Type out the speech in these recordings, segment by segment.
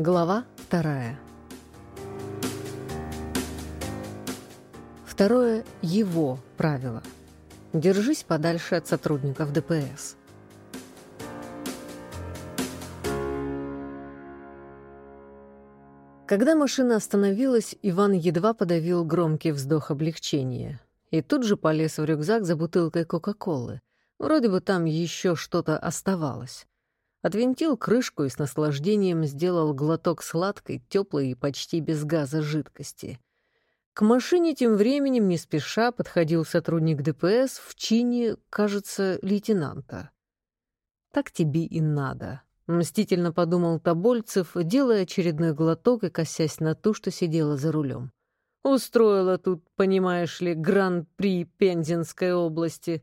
Глава вторая. Второе — его правило. Держись подальше от сотрудников ДПС. Когда машина остановилась, Иван едва подавил громкий вздох облегчения и тут же полез в рюкзак за бутылкой Кока-Колы. Вроде бы там еще что-то оставалось. Отвинтил крышку и с наслаждением сделал глоток сладкой, теплой и почти без газа жидкости. К машине тем временем не спеша подходил сотрудник ДПС в чине, кажется, лейтенанта. «Так тебе и надо», — мстительно подумал Тобольцев, делая очередной глоток и косясь на ту, что сидела за рулем. «Устроила тут, понимаешь ли, гран-при Пензенской области».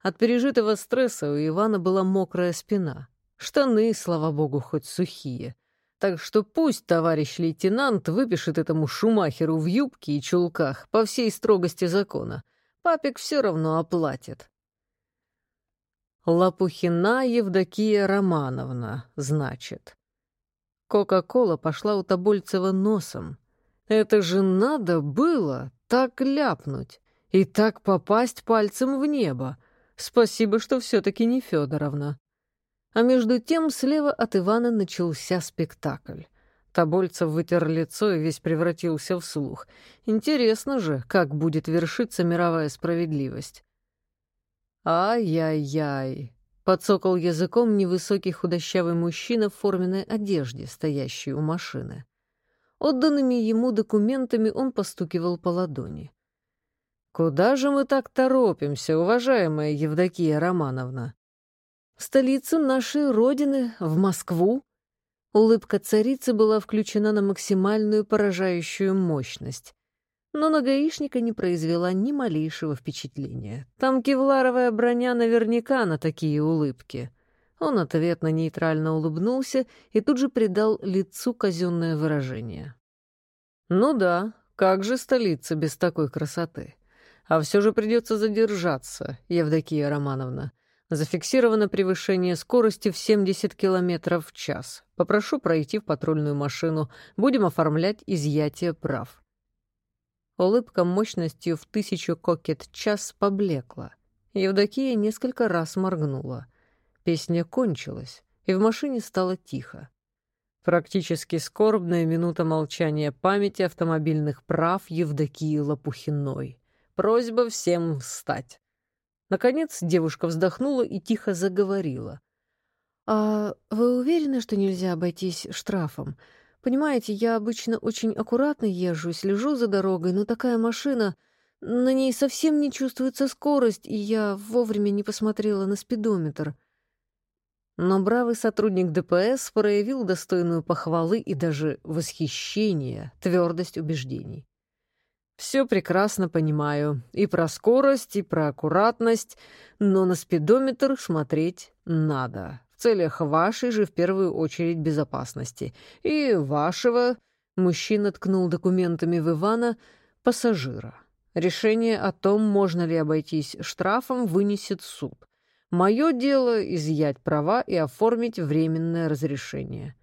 От пережитого стресса у Ивана была мокрая спина. Штаны, слава богу, хоть сухие. Так что пусть товарищ лейтенант выпишет этому Шумахеру в юбке и чулках по всей строгости закона. Папик все равно оплатит. Лопухина Евдокия Романовна, значит. Кока-кола пошла у Тобольцева носом. Это же надо было так ляпнуть и так попасть пальцем в небо. Спасибо, что все-таки не Федоровна. А между тем слева от Ивана начался спектакль. Тобольцев вытер лицо и весь превратился в слух. Интересно же, как будет вершиться мировая справедливость. «Ай-яй-яй!» — подсокал языком невысокий худощавый мужчина в форменной одежде, стоящий у машины. Отданными ему документами он постукивал по ладони. «Куда же мы так торопимся, уважаемая Евдокия Романовна?» «В столицу нашей Родины, в Москву». Улыбка царицы была включена на максимальную поражающую мощность. Но на гаишника не произвела ни малейшего впечатления. Там кевларовая броня наверняка на такие улыбки. Он ответно нейтрально улыбнулся и тут же придал лицу казенное выражение. «Ну да, как же столица без такой красоты?» А все же придется задержаться, Евдокия Романовна. Зафиксировано превышение скорости в 70 км в час. Попрошу пройти в патрульную машину. Будем оформлять изъятие прав. Улыбка мощностью в тысячу кокет-час поблекла. Евдокия несколько раз моргнула. Песня кончилась, и в машине стало тихо. Практически скорбная минута молчания памяти автомобильных прав Евдокии Лопухиной. Просьба всем встать. Наконец девушка вздохнула и тихо заговорила. «А вы уверены, что нельзя обойтись штрафом? Понимаете, я обычно очень аккуратно езжу, слежу за дорогой, но такая машина... На ней совсем не чувствуется скорость, и я вовремя не посмотрела на спидометр». Но бравый сотрудник ДПС проявил достойную похвалы и даже восхищение, твердость убеждений. Все прекрасно понимаю. И про скорость, и про аккуратность, но на спидометр смотреть надо. В целях вашей же в первую очередь безопасности. И вашего, мужчина ткнул документами в Ивана, пассажира. Решение о том, можно ли обойтись штрафом, вынесет суд. Мое дело — изъять права и оформить временное разрешение.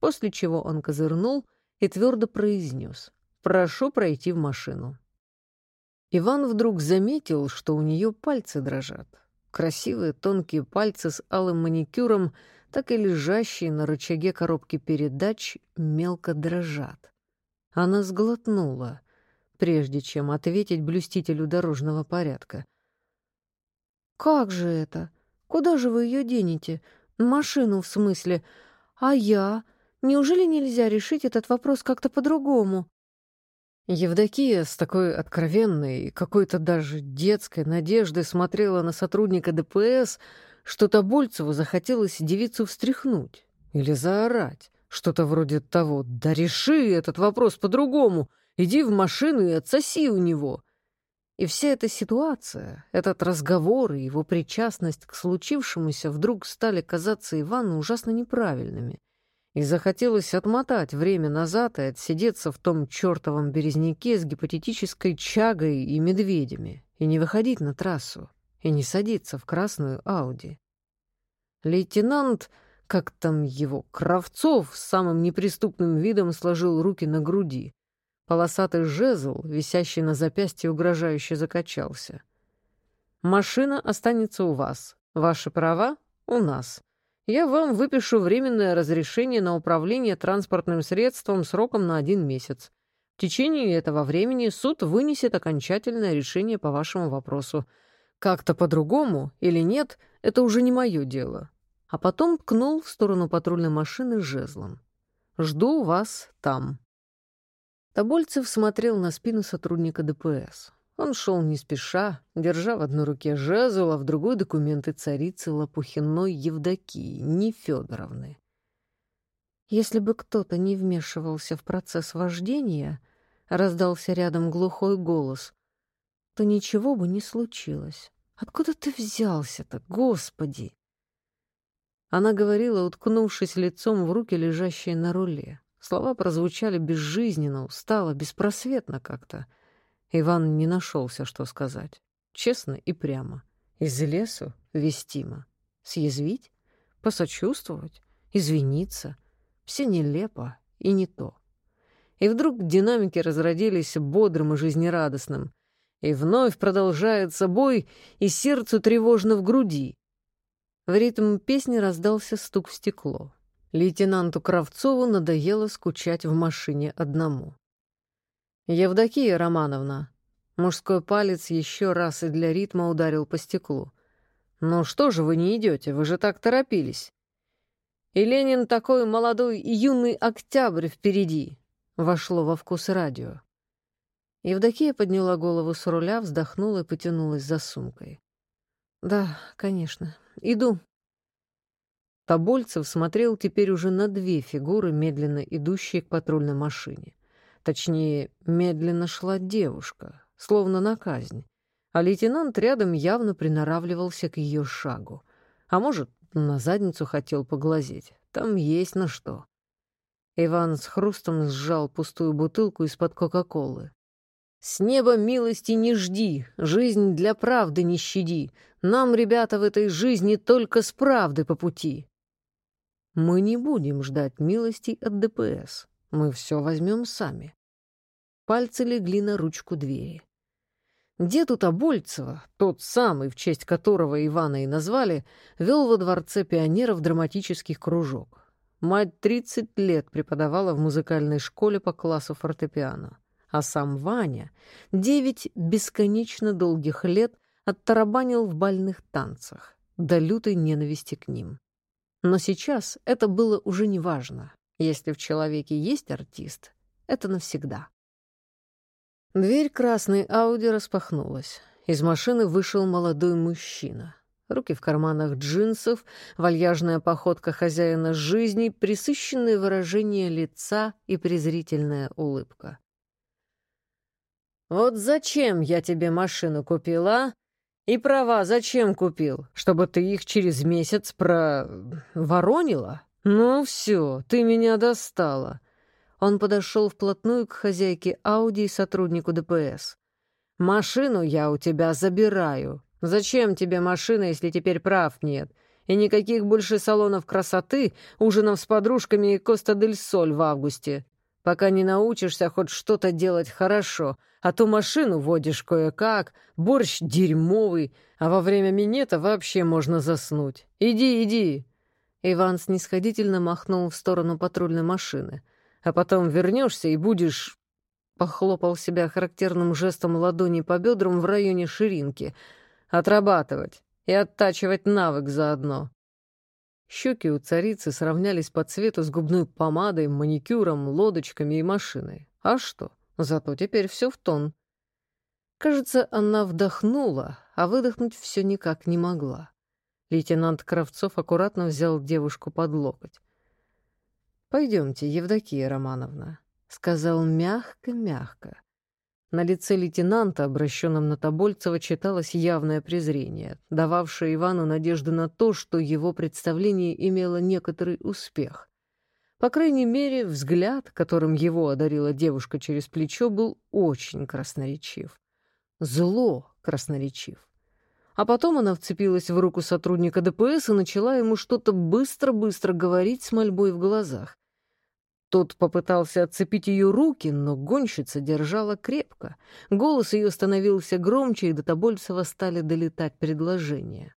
После чего он козырнул и твердо произнес — Прошу пройти в машину». Иван вдруг заметил, что у нее пальцы дрожат. Красивые тонкие пальцы с алым маникюром, так и лежащие на рычаге коробки передач, мелко дрожат. Она сглотнула, прежде чем ответить блюстителю дорожного порядка. «Как же это? Куда же вы ее денете? Машину, в смысле? А я? Неужели нельзя решить этот вопрос как-то по-другому?» Евдокия с такой откровенной, какой-то даже детской надеждой смотрела на сотрудника ДПС, что Тобольцеву захотелось девицу встряхнуть или заорать. Что-то вроде того «Да реши этот вопрос по-другому! Иди в машину и отсоси у него!» И вся эта ситуация, этот разговор и его причастность к случившемуся вдруг стали казаться Ивану ужасно неправильными — и захотелось отмотать время назад и отсидеться в том чертовом березняке с гипотетической чагой и медведями, и не выходить на трассу, и не садиться в красную Ауди. Лейтенант, как там его, Кравцов с самым неприступным видом сложил руки на груди. Полосатый жезл, висящий на запястье, угрожающе закачался. «Машина останется у вас. Ваши права — у нас. Я вам выпишу временное разрешение на управление транспортным средством сроком на один месяц. В течение этого времени суд вынесет окончательное решение по вашему вопросу. Как-то по-другому или нет, это уже не мое дело а потом ткнул в сторону патрульной машины жезлом. «Жду вас там». Тобольцев смотрел на спину сотрудника ДПС. Он шел не спеша, держа в одной руке жезл, а в другой документы царицы Лопухиной Евдокии, не Федоровны. Если бы кто-то не вмешивался в процесс вождения, раздался рядом глухой голос, то ничего бы не случилось. Откуда ты взялся-то, Господи? Она говорила, уткнувшись лицом в руки, лежащие на руле. Слова прозвучали безжизненно, устало, беспросветно как-то. Иван не нашелся, что сказать. Честно и прямо. Из лесу вестимо. Съязвить? Посочувствовать? Извиниться? Все нелепо и не то. И вдруг динамики разродились бодрым и жизнерадостным. И вновь продолжается бой, и сердцу тревожно в груди. В ритм песни раздался стук в стекло. Лейтенанту Кравцову надоело скучать в машине одному. «Евдокия Романовна». Мужской палец еще раз и для ритма ударил по стеклу. «Ну что же вы не идете? Вы же так торопились». «И Ленин такой молодой и юный октябрь впереди», — вошло во вкус радио. Евдокия подняла голову с руля, вздохнула и потянулась за сумкой. «Да, конечно. Иду». Тобольцев смотрел теперь уже на две фигуры, медленно идущие к патрульной машине. Точнее, медленно шла девушка, словно на казнь, а лейтенант рядом явно приноравливался к ее шагу. А может, на задницу хотел поглазеть. Там есть на что. Иван с хрустом сжал пустую бутылку из-под Кока-Колы. «С неба милости не жди, жизнь для правды не щади. Нам, ребята, в этой жизни только с правды по пути». Мы не будем ждать милости от ДПС. Мы все возьмем сами. Пальцы легли на ручку двери. Дед у Тобольцева, тот самый, в честь которого Ивана и назвали, вел во дворце пионеров драматических кружок. Мать 30 лет преподавала в музыкальной школе по классу фортепиано а сам Ваня девять бесконечно долгих лет оттарабанил в бальных танцах, до лютой ненависти к ним. Но сейчас это было уже не важно. Если в человеке есть артист, это навсегда. Дверь красной Ауди распахнулась. Из машины вышел молодой мужчина. Руки в карманах джинсов, вальяжная походка хозяина жизни, присыщенное выражение лица и презрительная улыбка. Вот зачем я тебе машину купила? И права зачем купил? Чтобы ты их через месяц про... Ну все, ты меня достала. Он подошел вплотную к хозяйке Ауди и сотруднику ДПС. «Машину я у тебя забираю. Зачем тебе машина, если теперь прав нет? И никаких больше салонов красоты, ужинов с подружками и Коста-дель-Соль в августе. Пока не научишься хоть что-то делать хорошо, а то машину водишь кое-как, борщ дерьмовый, а во время минета вообще можно заснуть. Иди, иди!» Иван снисходительно махнул в сторону патрульной машины. «А потом вернешься и будешь...» Похлопал себя характерным жестом ладони по бедрам в районе ширинки. «Отрабатывать и оттачивать навык заодно». Щеки у царицы сравнялись по цвету с губной помадой, маникюром, лодочками и машиной. А что? Зато теперь все в тон. Кажется, она вдохнула, а выдохнуть все никак не могла. Лейтенант Кравцов аккуратно взял девушку под локоть. «Пойдемте, Евдокия Романовна», — сказал мягко-мягко. На лице лейтенанта, обращенном на Тобольцева, читалось явное презрение, дававшее Ивану надежду на то, что его представление имело некоторый успех. По крайней мере, взгляд, которым его одарила девушка через плечо, был очень красноречив. Зло красноречив. А потом она вцепилась в руку сотрудника ДПС и начала ему что-то быстро-быстро говорить с мольбой в глазах. Тот попытался отцепить ее руки, но гонщица держала крепко. Голос ее становился громче, и до Тобольцева стали долетать предложения.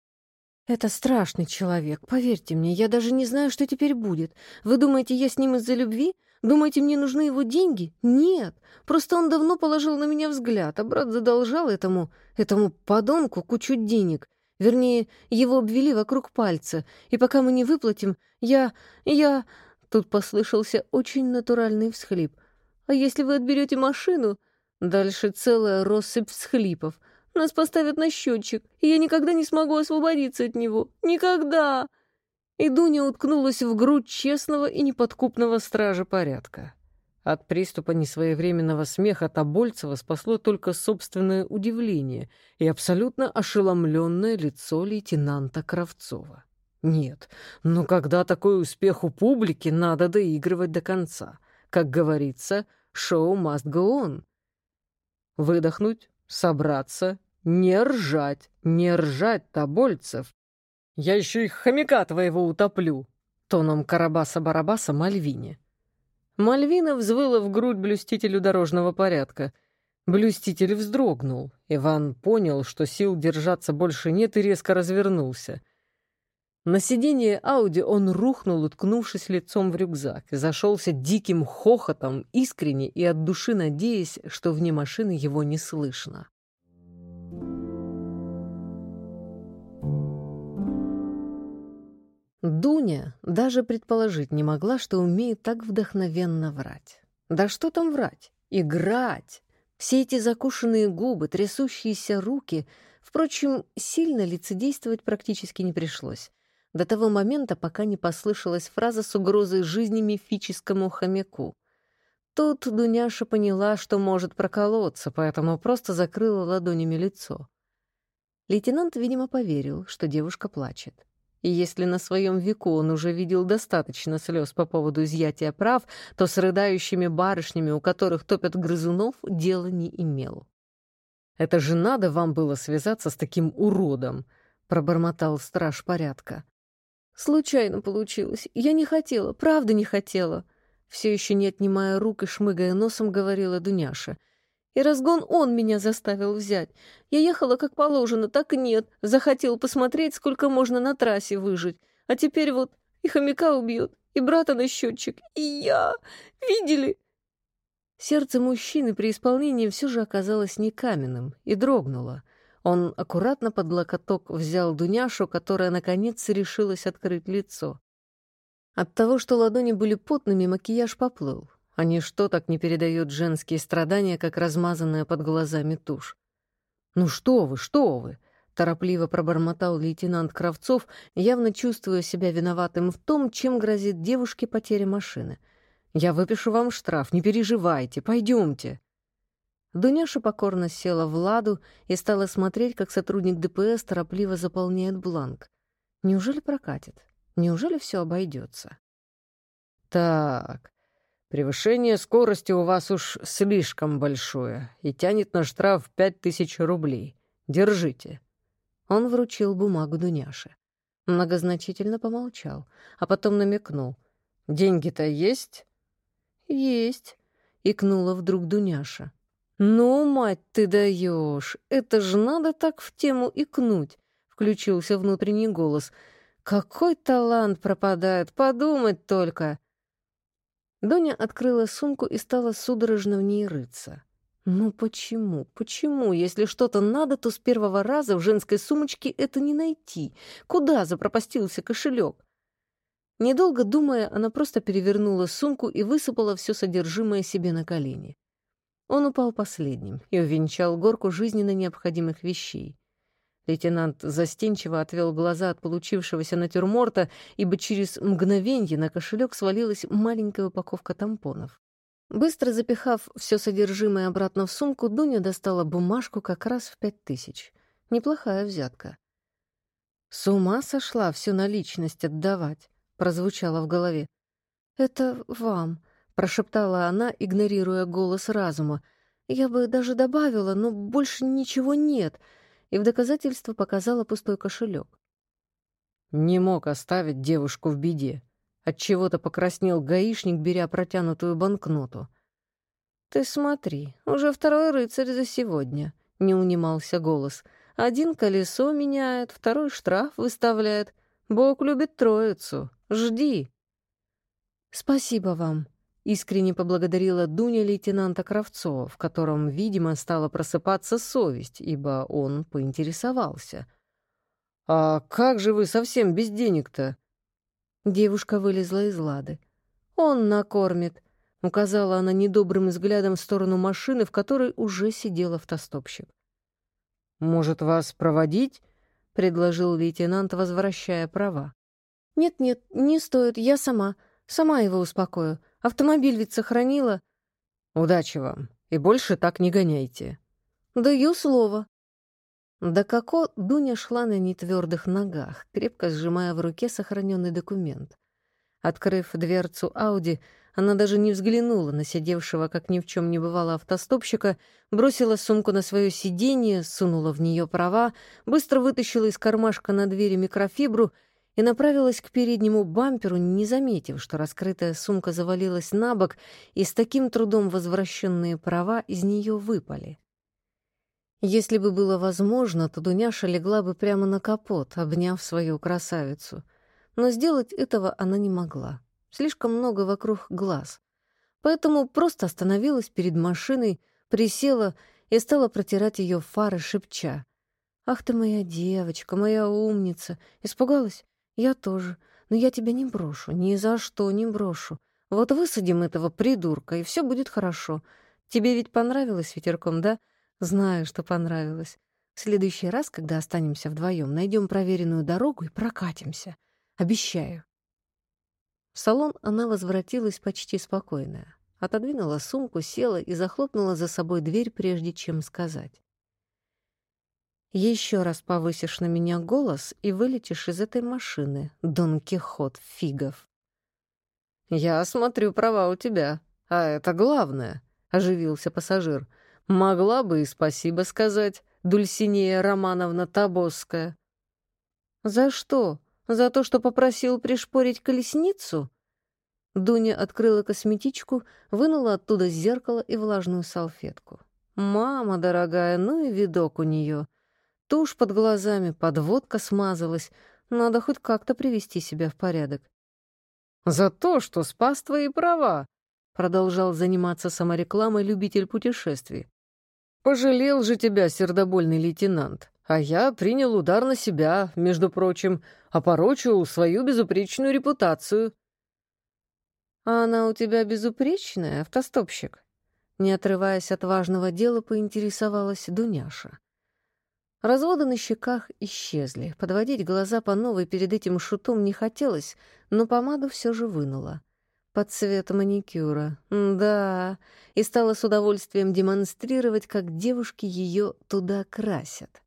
«Это страшный человек, поверьте мне, я даже не знаю, что теперь будет. Вы думаете, я с ним из-за любви? Думаете, мне нужны его деньги? Нет, просто он давно положил на меня взгляд, а брат задолжал этому, этому подонку кучу денег. Вернее, его обвели вокруг пальца, и пока мы не выплатим, я... я... Тут послышался очень натуральный всхлип. «А если вы отберете машину?» Дальше целая россыпь всхлипов. «Нас поставят на счетчик, и я никогда не смогу освободиться от него. Никогда!» И Дуня уткнулась в грудь честного и неподкупного стража порядка. От приступа несвоевременного смеха Тобольцева спасло только собственное удивление и абсолютно ошеломленное лицо лейтенанта Кравцова. Нет, но когда такой успех у публики, надо доигрывать до конца. Как говорится, шоу must go on. Выдохнуть, собраться, не ржать, не ржать, Тобольцев. Я еще и хомяка твоего утоплю, тоном Карабаса-Барабаса Мальвине. Мальвина взвыла в грудь блюстителю дорожного порядка. Блюститель вздрогнул. Иван понял, что сил держаться больше нет, и резко развернулся — на сиденье Ауди он рухнул, уткнувшись лицом в рюкзак, и зашелся диким хохотом, искренне и от души надеясь, что вне машины его не слышно. Дуня даже предположить не могла, что умеет так вдохновенно врать. Да что там врать? Играть! Все эти закушенные губы, трясущиеся руки... Впрочем, сильно лицедействовать практически не пришлось до того момента, пока не послышалась фраза с угрозой жизни мифическому хомяку. Тут Дуняша поняла, что может проколоться, поэтому просто закрыла ладонями лицо. Лейтенант, видимо, поверил, что девушка плачет. И если на своем веку он уже видел достаточно слез по поводу изъятия прав, то с рыдающими барышнями, у которых топят грызунов, дела не имел. «Это же надо вам было связаться с таким уродом!» — пробормотал страж порядка. Случайно получилось. Я не хотела, правда не хотела. Все еще не отнимая рук и шмыгая носом, говорила Дуняша. И разгон он меня заставил взять. Я ехала как положено, так нет. Захотел посмотреть, сколько можно на трассе выжить. А теперь вот и хомяка убьют, и брата на счетчик, и я. Видели? Сердце мужчины при исполнении все же оказалось не каменным и дрогнуло. Он аккуратно под локоток взял Дуняшу, которая, наконец, решилась открыть лицо. От того, что ладони были потными, макияж поплыл. А ничто так не передает женские страдания, как размазанная под глазами тушь. «Ну что вы, что вы!» — торопливо пробормотал лейтенант Кравцов, явно чувствуя себя виноватым в том, чем грозит девушке потеря машины. «Я выпишу вам штраф, не переживайте, пойдемте». Дуняша покорно села в ладу и стала смотреть, как сотрудник ДПС торопливо заполняет бланк. Неужели прокатит? Неужели все обойдется? Так, превышение скорости у вас уж слишком большое и тянет на штраф пять тысяч рублей. Держите. Он вручил бумагу Дуняше. Многозначительно помолчал, а потом намекнул. «Деньги-то есть?» «Есть», — икнула вдруг Дуняша. «Ну, мать ты даешь! Это же надо так в тему икнуть!» — включился внутренний голос. «Какой талант пропадает! Подумать только!» Доня открыла сумку и стала судорожно в ней рыться. «Ну почему? Почему? Если что-то надо, то с первого раза в женской сумочке это не найти. Куда запропастился кошелек?» Недолго думая, она просто перевернула сумку и высыпала все содержимое себе на колени. Он упал последним и увенчал горку жизненно необходимых вещей. Лейтенант застенчиво отвел глаза от получившегося натюрморта, ибо через мгновенье на кошелек свалилась маленькая упаковка тампонов. Быстро запихав все содержимое обратно в сумку, Дуня достала бумажку как раз в пять тысяч. Неплохая взятка. «С ума сошла всю наличность отдавать», — прозвучало в голове. «Это вам», прошептала она, игнорируя голос разума. «Я бы даже добавила, но больше ничего нет. И в доказательство показала пустой кошелек. Не мог оставить девушку в беде. Отчего-то покраснел гаишник, беря протянутую банкноту. «Ты смотри, уже второй рыцарь за сегодня», — не унимался голос. «Один колесо меняет, второй штраф выставляет. Бог любит троицу. Жди». «Спасибо вам», — искренне поблагодарила Дуня лейтенанта Кравцова, в котором, видимо, стала просыпаться совесть, ибо он поинтересовался. «А как же вы совсем без денег-то?» Девушка вылезла из лады. «Он накормит», — указала она недобрым взглядом в сторону машины, в которой уже сидел автостопщик. «Может, вас проводить?» — предложил лейтенант, возвращая права. «Нет-нет, не стоит, я сама. Сама его успокою. Автомобиль ведь сохранила». «Удачи вам, и больше так не гоняйте». «Даю слово». До како Дуня шла на нетвердых ногах, крепко сжимая в руке сохраненный документ. Открыв дверцу Ауди, она даже не взглянула на сидевшего, как ни в чем не бывало, автостопщика, бросила сумку на свое сиденье, сунула в нее права, быстро вытащила из кармашка на двери микрофибру и направилась к переднему бамперу, не заметив, что раскрытая сумка завалилась на бок, и с таким трудом возвращенные права из нее выпали. Если бы было возможно, то Дуняша легла бы прямо на капот, обняв свою красавицу. Но сделать этого она не могла. Слишком много вокруг глаз. Поэтому просто остановилась перед машиной, присела и стала протирать ее фары, шепча. «Ах ты моя девочка, моя умница! Испугалась? Я тоже. Но я тебя не брошу, ни за что не брошу. Вот высадим этого придурка, и все будет хорошо. Тебе ведь понравилось ветерком, да? Знаю, что понравилось. В следующий раз, когда останемся вдвоем, найдем проверенную дорогу и прокатимся. Обещаю. В салон она возвратилась почти спокойная. Отодвинула сумку, села и захлопнула за собой дверь, прежде чем сказать. «Еще раз повысишь на меня голос и вылетишь из этой машины, Дон Кихот фигов». «Я смотрю, права у тебя. А это главное», — оживился пассажир. Могла бы и спасибо сказать, Дульсинея Романовна Табосская. За что? За то, что попросил пришпорить колесницу? Дуня открыла косметичку, вынула оттуда зеркало и влажную салфетку. Мама дорогая, ну и видок у нее. Тушь под глазами, подводка смазалась. Надо хоть как-то привести себя в порядок. За то, что спас твои права, продолжал заниматься саморекламой любитель путешествий. Пожалел же тебя, сердобольный лейтенант. А я принял удар на себя, между прочим, опорочил свою безупречную репутацию. А она у тебя безупречная, автостопщик? Не отрываясь от важного дела, поинтересовалась Дуняша. Разводы на щеках исчезли. Подводить глаза по новой перед этим шутом не хотелось, но помаду все же вынула под цвет маникюра. Да, и стала с удовольствием демонстрировать, как девушки ее туда красят.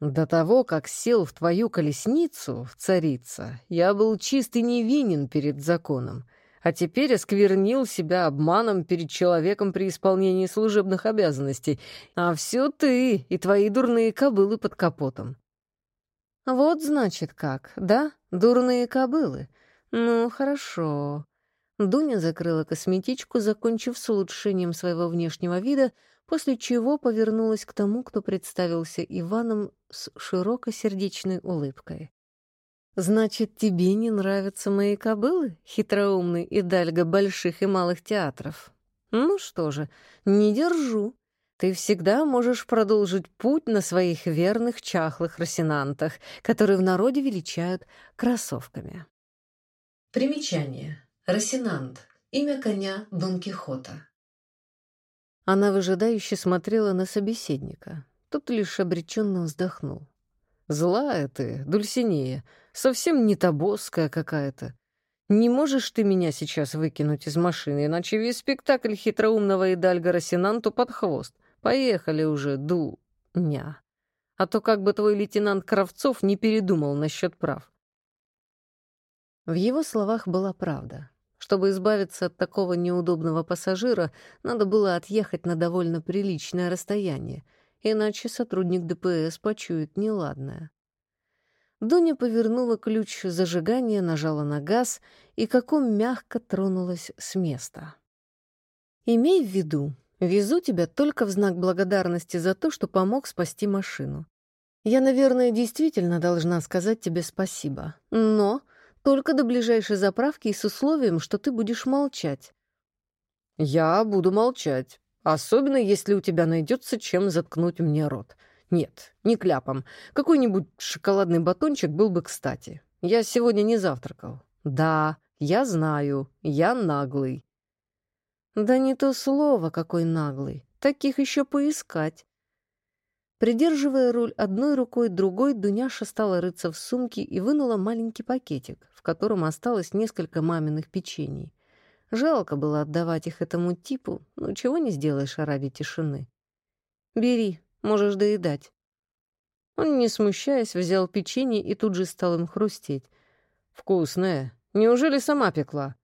До того, как сел в твою колесницу, царица, я был чист и невинен перед законом, а теперь осквернил себя обманом перед человеком при исполнении служебных обязанностей, а все ты и твои дурные кобылы под капотом. Вот значит как, да, дурные кобылы — «Ну, хорошо». Дуня закрыла косметичку, закончив с улучшением своего внешнего вида, после чего повернулась к тому, кто представился Иваном с широкосердечной улыбкой. «Значит, тебе не нравятся мои кобылы, хитроумный и дальга больших и малых театров? Ну что же, не держу. Ты всегда можешь продолжить путь на своих верных чахлых росинантах, которые в народе величают кроссовками». Примечание. Росинант. Имя коня Дон Кихота. Она выжидающе смотрела на собеседника. Тот лишь обреченно вздохнул. «Злая ты, Дульсинея, совсем не табоская какая-то. Не можешь ты меня сейчас выкинуть из машины, иначе весь спектакль хитроумного Идальга Росинанту под хвост. Поехали уже, Дуня. А то как бы твой лейтенант Кравцов не передумал насчет прав. В его словах была правда. Чтобы избавиться от такого неудобного пассажира, надо было отъехать на довольно приличное расстояние, иначе сотрудник ДПС почует неладное. Дуня повернула ключ зажигания, нажала на газ и каком мягко тронулась с места. «Имей в виду, везу тебя только в знак благодарности за то, что помог спасти машину. Я, наверное, действительно должна сказать тебе спасибо, но только до ближайшей заправки и с условием, что ты будешь молчать». «Я буду молчать, особенно если у тебя найдется чем заткнуть мне рот», нет, не кляпом. Какой-нибудь шоколадный батончик был бы кстати. Я сегодня не завтракал. Да, я знаю, я наглый. Да не то слово, какой наглый. Таких еще поискать. Придерживая руль одной рукой, другой, Дуняша стала рыться в сумке и вынула маленький пакетик, в котором осталось несколько маминых печений. Жалко было отдавать их этому типу, но чего не сделаешь ради тишины. «Бери, Можешь доедать». Он, не смущаясь, взял печенье и тут же стал им хрустеть. «Вкусное. Неужели сама пекла?»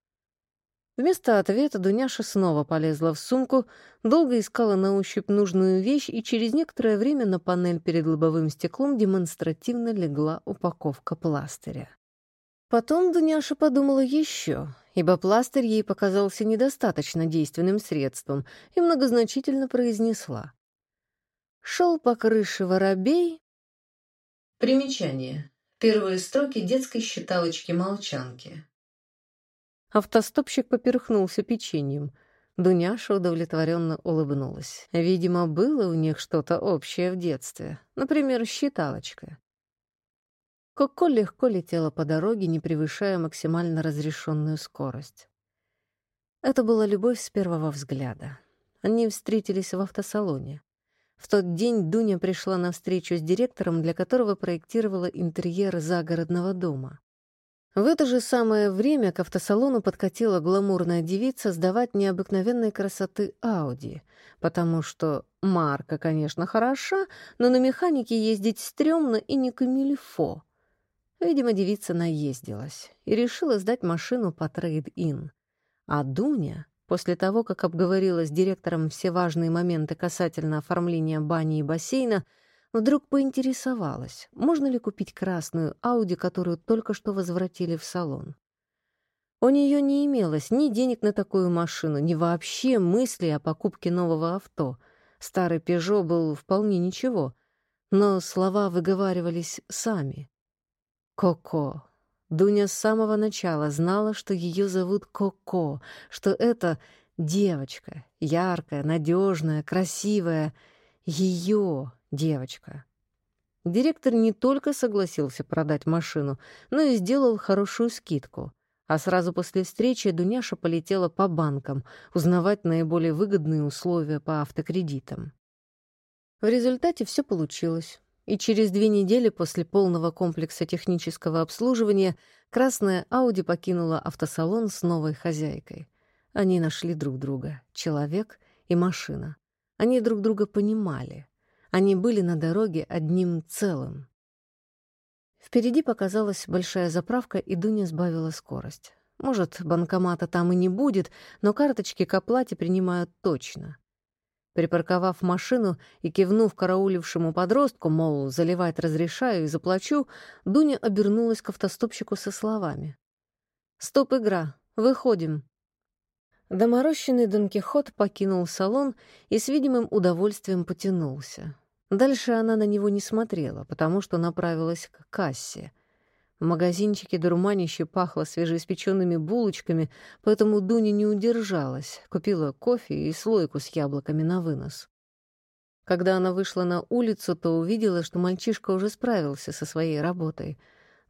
Вместо ответа Дуняша снова полезла в сумку, долго искала на ощупь нужную вещь, и через некоторое время на панель перед лобовым стеклом демонстративно легла упаковка пластыря. Потом Дуняша подумала еще, ибо пластырь ей показался недостаточно действенным средством, и многозначительно произнесла. Шел по крыше воробей. Примечание. Первые строки детской считалочки-молчанки. Автостопщик поперхнулся печеньем. Дуняша удовлетворенно улыбнулась. Видимо, было у них что-то общее в детстве. Например, считалочка. Коко легко летела по дороге, не превышая максимально разрешенную скорость. Это была любовь с первого взгляда. Они встретились в автосалоне. В тот день Дуня пришла на встречу с директором, для которого проектировала интерьер загородного дома. В это же самое время к автосалону подкатила гламурная девица сдавать необыкновенной красоты Ауди, потому что марка, конечно, хороша, но на механике ездить стрёмно и не камильфо. Видимо, девица наездилась и решила сдать машину по трейд-ин. А Дуня После того, как обговорила с директором все важные моменты касательно оформления бани и бассейна, вдруг поинтересовалась, можно ли купить красную Ауди, которую только что возвратили в салон. У нее не имелось ни денег на такую машину, ни вообще мысли о покупке нового авто. Старый «Пежо» был вполне ничего, но слова выговаривались сами. «Коко, Дуня с самого начала знала, что ее зовут Коко, что это девочка, яркая, надежная, красивая, ее девочка. Директор не только согласился продать машину, но и сделал хорошую скидку. А сразу после встречи Дуняша полетела по банкам узнавать наиболее выгодные условия по автокредитам. В результате все получилось и через две недели после полного комплекса технического обслуживания красная Ауди покинула автосалон с новой хозяйкой. Они нашли друг друга, человек и машина. Они друг друга понимали. Они были на дороге одним целым. Впереди показалась большая заправка, и Дуня сбавила скорость. Может, банкомата там и не будет, но карточки к оплате принимают точно. Припарковав машину и кивнув караулившему подростку, мол, заливать разрешаю и заплачу, Дуня обернулась к автостопщику со словами. «Стоп, игра! Выходим!» Доморощенный Дон Кихот покинул салон и с видимым удовольствием потянулся. Дальше она на него не смотрела, потому что направилась к кассе — в магазинчике дурманище пахло свежеиспеченными булочками, поэтому Дуня не удержалась, купила кофе и слойку с яблоками на вынос. Когда она вышла на улицу, то увидела, что мальчишка уже справился со своей работой.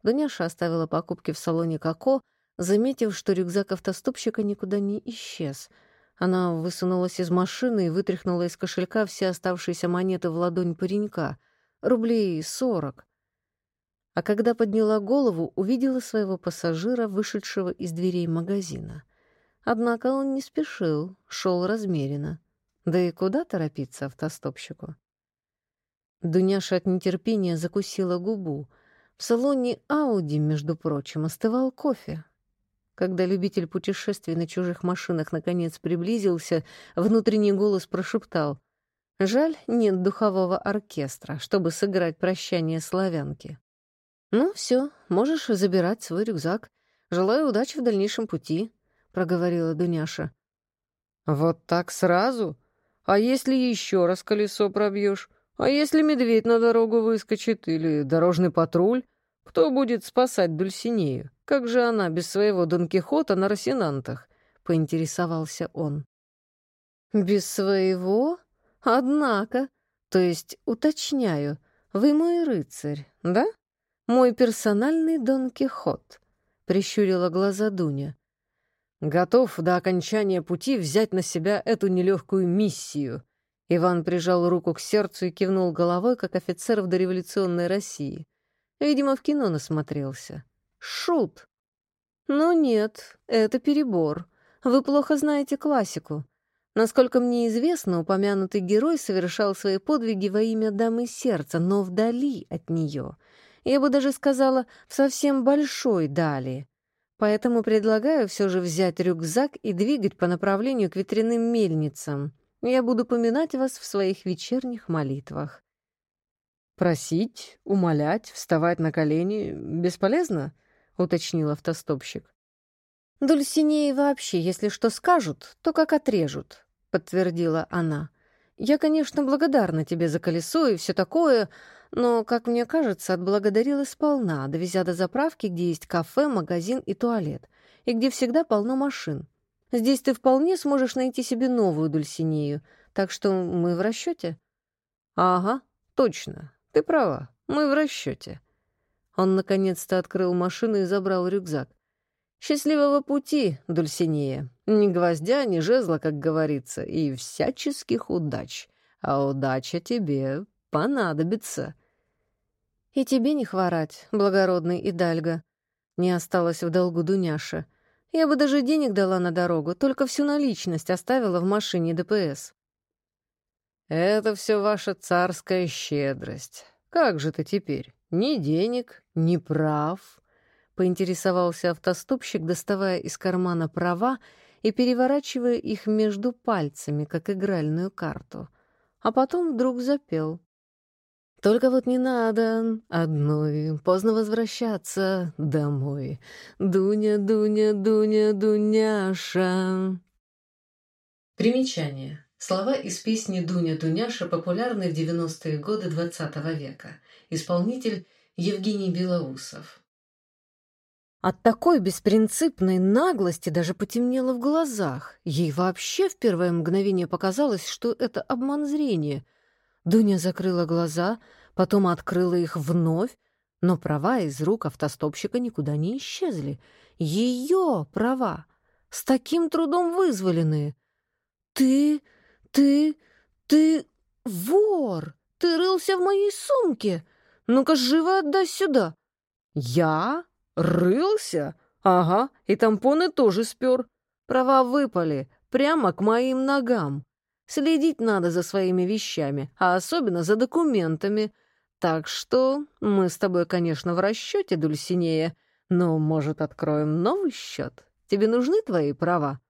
Дуняша оставила покупки в салоне «Коко», заметив, что рюкзак автостопщика никуда не исчез. Она высунулась из машины и вытряхнула из кошелька все оставшиеся монеты в ладонь паренька. Рублей сорок а когда подняла голову, увидела своего пассажира, вышедшего из дверей магазина. Однако он не спешил, шел размеренно. Да и куда торопиться автостопщику? Дуняша от нетерпения закусила губу. В салоне Ауди, между прочим, остывал кофе. Когда любитель путешествий на чужих машинах наконец приблизился, внутренний голос прошептал Жаль, нет духового оркестра, чтобы сыграть прощание славянки. «Ну, все, можешь забирать свой рюкзак. Желаю удачи в дальнейшем пути», — проговорила Дуняша. «Вот так сразу? А если еще раз колесо пробьешь? А если медведь на дорогу выскочит или дорожный патруль? Кто будет спасать Дульсинею? Как же она без своего Дон Кихота на Росинантах?» — поинтересовался он. «Без своего? Однако. То есть, уточняю, вы мой рыцарь, да? Мой персональный Дон Кихот», — прищурила глаза Дуня. «Готов до окончания пути взять на себя эту нелегкую миссию». Иван прижал руку к сердцу и кивнул головой, как офицер в дореволюционной России. Видимо, в кино насмотрелся. «Шут!» «Ну нет, это перебор. Вы плохо знаете классику. Насколько мне известно, упомянутый герой совершал свои подвиги во имя дамы сердца, но вдали от нее. Я бы даже сказала, в совсем большой дали. Поэтому предлагаю все же взять рюкзак и двигать по направлению к ветряным мельницам. Я буду поминать вас в своих вечерних молитвах. «Просить, умолять, вставать на колени бесполезно?» — уточнил автостопщик. «Дульсинеи вообще, если что скажут, то как отрежут», — подтвердила она. «Я, конечно, благодарна тебе за колесо и все такое, но, как мне кажется, отблагодарила сполна, довезя до заправки, где есть кафе, магазин и туалет, и где всегда полно машин. Здесь ты вполне сможешь найти себе новую Дульсинею, так что мы в расчете. «Ага, точно, ты права, мы в расчете. Он наконец-то открыл машину и забрал рюкзак. «Счастливого пути, Дульсинея! Ни гвоздя, ни жезла, как говорится, и всяческих удач. А удача тебе понадобится». «И тебе не хворать, благородный Идальго», — не осталось в долгу Дуняша. «Я бы даже денег дала на дорогу, только всю наличность оставила в машине ДПС». «Это все ваша царская щедрость. Как же ты теперь? Ни денег, ни прав?» — поинтересовался автостопщик, доставая из кармана права и переворачивая их между пальцами, как игральную карту. А потом вдруг запел. Только вот не надо одной поздно возвращаться домой. Дуня, Дуня, Дуня, Дуняша. Примечание. Слова из песни «Дуня Дуняша» популярны в 90-е годы XX -го века. Исполнитель Евгений Белоусов. От такой беспринципной наглости даже потемнело в глазах. Ей вообще в первое мгновение показалось, что это обман зрения — Дуня закрыла глаза, потом открыла их вновь, но права из рук автостопщика никуда не исчезли. Ее права, с таким трудом вызволенные. «Ты, ты, ты вор! Ты рылся в моей сумке! Ну-ка, живо отдай сюда!» «Я? Рылся? Ага, и тампоны тоже спер. Права выпали, прямо к моим ногам. Следить надо за своими вещами, а особенно за документами. Так что мы с тобой, конечно, в расчете, Дульсинея, но, может, откроем новый счет? Тебе нужны твои права?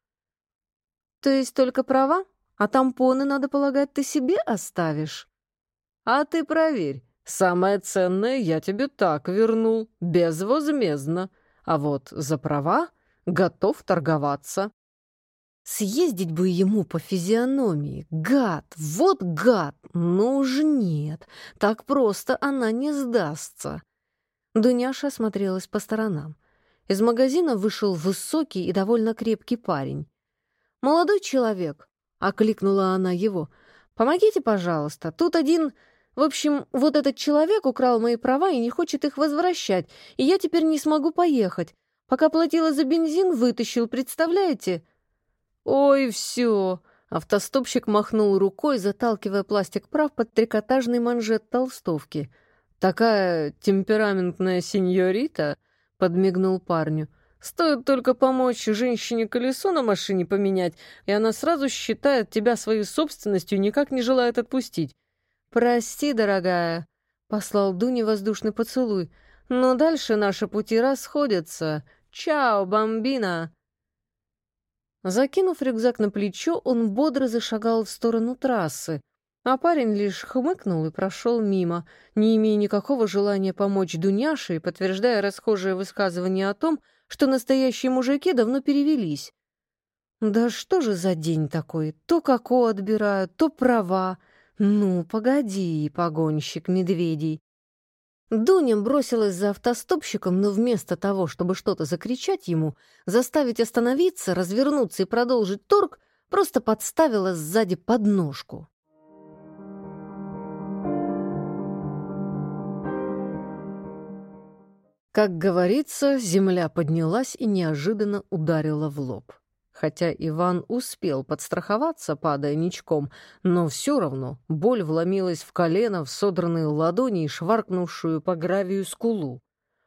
То есть только права? А тампоны, надо полагать, ты себе оставишь? А ты проверь. Самое ценное я тебе так вернул, безвозмездно. А вот за права готов торговаться. Съездить бы ему по физиономии. Гад, вот гад. Но уж нет, так просто она не сдастся. Дуняша осмотрелась по сторонам. Из магазина вышел высокий и довольно крепкий парень. «Молодой человек», — окликнула она его, — «помогите, пожалуйста. Тут один... В общем, вот этот человек украл мои права и не хочет их возвращать, и я теперь не смогу поехать. Пока платила за бензин, вытащил, представляете?» «Ой, все!» Автостопщик махнул рукой, заталкивая пластик прав под трикотажный манжет толстовки. «Такая темпераментная сеньорита!» — подмигнул парню. «Стоит только помочь женщине колесо на машине поменять, и она сразу считает тебя своей собственностью и никак не желает отпустить». «Прости, дорогая», — послал Дуне воздушный поцелуй, «но дальше наши пути расходятся. Чао, бомбина!» Закинув рюкзак на плечо, он бодро зашагал в сторону трассы, А парень лишь хмыкнул и прошел мимо, не имея никакого желания помочь Дуняше и подтверждая расхожее высказывание о том, что настоящие мужики давно перевелись. Да что же за день такой? То како отбирают, то права. Ну, погоди, погонщик медведей. Дуня бросилась за автостопщиком, но вместо того, чтобы что-то закричать ему, заставить остановиться, развернуться и продолжить торг, просто подставила сзади подножку. Как говорится, земля поднялась и неожиданно ударила в лоб. Хотя Иван успел подстраховаться, падая ничком, но все равно боль вломилась в колено, в содранные ладони и шваркнувшую по гравию скулу.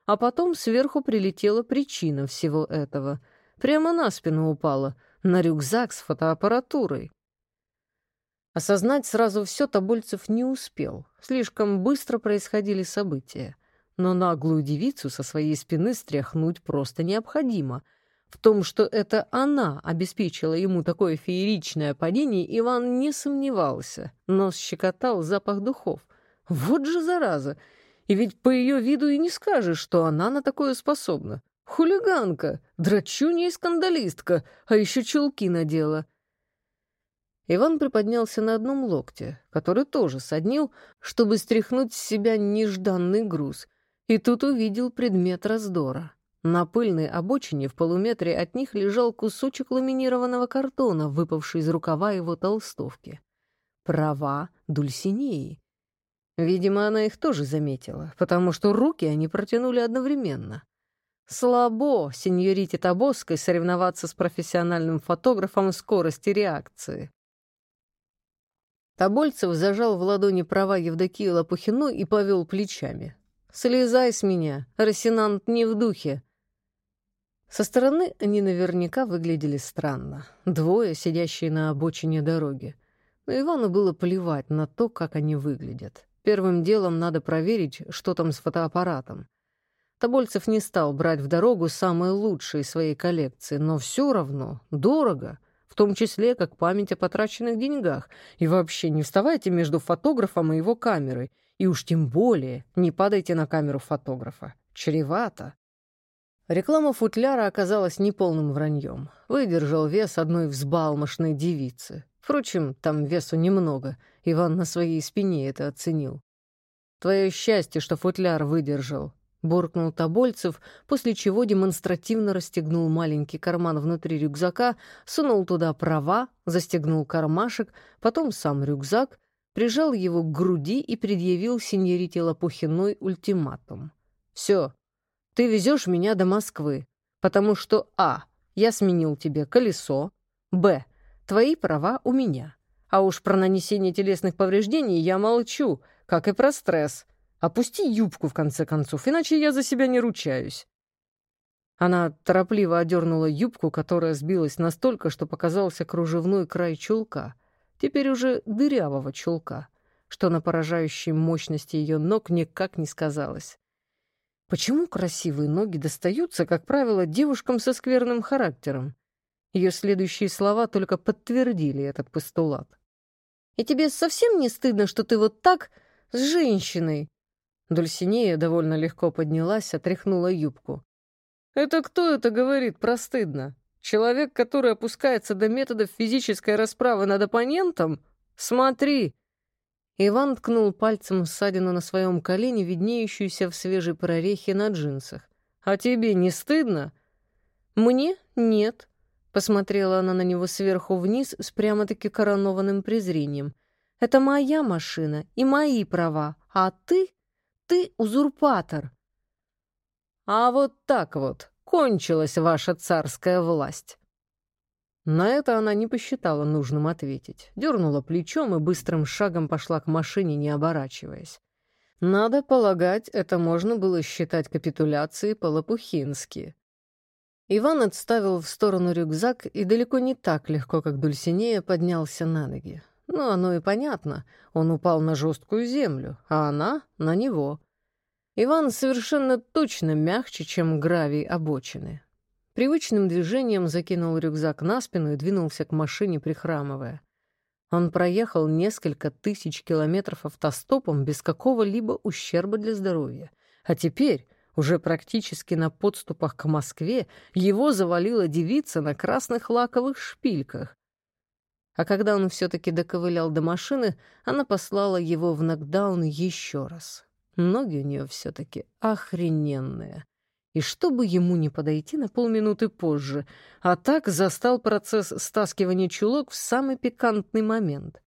А потом сверху прилетела причина всего этого. Прямо на спину упала, на рюкзак с фотоаппаратурой. Осознать сразу все Тобольцев не успел. Слишком быстро происходили события но наглую девицу со своей спины стряхнуть просто необходимо. В том, что это она обеспечила ему такое фееричное падение, Иван не сомневался, но щекотал запах духов. Вот же зараза! И ведь по ее виду и не скажешь, что она на такое способна. Хулиганка, драчунья и скандалистка, а еще чулки надела. Иван приподнялся на одном локте, который тоже соднил, чтобы стряхнуть с себя нежданный груз, и тут увидел предмет раздора. На пыльной обочине в полуметре от них лежал кусочек ламинированного картона, выпавший из рукава его толстовки. Права Дульсинеи. Видимо, она их тоже заметила, потому что руки они протянули одновременно. Слабо сеньорите Табоской соревноваться с профессиональным фотографом скорости реакции. Тобольцев зажал в ладони права Евдокию Лопухину и повел плечами. Слезай с меня, Росинант не в духе. Со стороны они наверняка выглядели странно. Двое, сидящие на обочине дороги. Но Ивану было плевать на то, как они выглядят. Первым делом надо проверить, что там с фотоаппаратом. Тобольцев не стал брать в дорогу самые лучшие своей коллекции, но все равно дорого, в том числе как память о потраченных деньгах. И вообще не вставайте между фотографом и его камерой — и уж тем более не падайте на камеру фотографа. Чревато. Реклама футляра оказалась неполным враньем. Выдержал вес одной взбалмошной девицы. Впрочем, там весу немного. Иван на своей спине это оценил. «Твое счастье, что футляр выдержал», — буркнул Тобольцев, после чего демонстративно расстегнул маленький карман внутри рюкзака, сунул туда права, застегнул кармашек, потом сам рюкзак прижал его к груди и предъявил сеньорите Лопухиной ультиматум. «Все, ты везешь меня до Москвы, потому что а. я сменил тебе колесо, б. твои права у меня, а уж про нанесение телесных повреждений я молчу, как и про стресс. Опусти юбку, в конце концов, иначе я за себя не ручаюсь». Она торопливо одернула юбку, которая сбилась настолько, что показался кружевной край чулка — теперь уже дырявого чулка, что на поражающей мощности ее ног никак не сказалось. Почему красивые ноги достаются, как правило, девушкам со скверным характером? Ее следующие слова только подтвердили этот постулат. «И тебе совсем не стыдно, что ты вот так с женщиной?» Дульсинея довольно легко поднялась, отряхнула юбку. «Это кто это говорит простыдно? Человек, который опускается до методов физической расправы над оппонентом? Смотри!» Иван ткнул пальцем ссадину на своем колене, виднеющуюся в свежей прорехе на джинсах. «А тебе не стыдно?» «Мне? Нет», — посмотрела она на него сверху вниз с прямо-таки коронованным презрением. «Это моя машина и мои права, а ты? Ты узурпатор». «А вот так вот», кончилась ваша царская власть?» На это она не посчитала нужным ответить, дернула плечом и быстрым шагом пошла к машине, не оборачиваясь. Надо полагать, это можно было считать капитуляцией по-лопухински. Иван отставил в сторону рюкзак и далеко не так легко, как Дульсинея, поднялся на ноги. Ну, оно и понятно. Он упал на жесткую землю, а она — на него. Иван совершенно точно мягче, чем гравий обочины. Привычным движением закинул рюкзак на спину и двинулся к машине, прихрамывая. Он проехал несколько тысяч километров автостопом без какого-либо ущерба для здоровья. А теперь, уже практически на подступах к Москве, его завалила девица на красных лаковых шпильках. А когда он все-таки доковылял до машины, она послала его в нокдаун еще раз. Ноги у нее все-таки охрененные. И чтобы ему не подойти на полминуты позже, а так застал процесс стаскивания чулок в самый пикантный момент.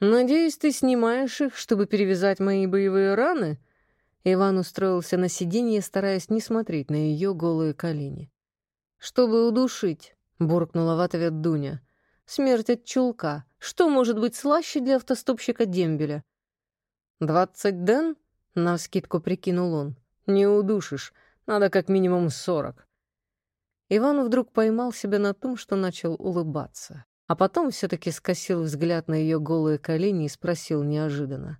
«Надеюсь, ты снимаешь их, чтобы перевязать мои боевые раны?» Иван устроился на сиденье, стараясь не смотреть на ее голые колени. «Чтобы удушить», — буркнула в ответ Дуня. «Смерть от чулка. Что может быть слаще для автостопщика дембеля?» «Двадцать ден?» — навскидку прикинул он. «Не удушишь. Надо как минимум сорок». Иван вдруг поймал себя на том, что начал улыбаться. А потом все-таки скосил взгляд на ее голые колени и спросил неожиданно.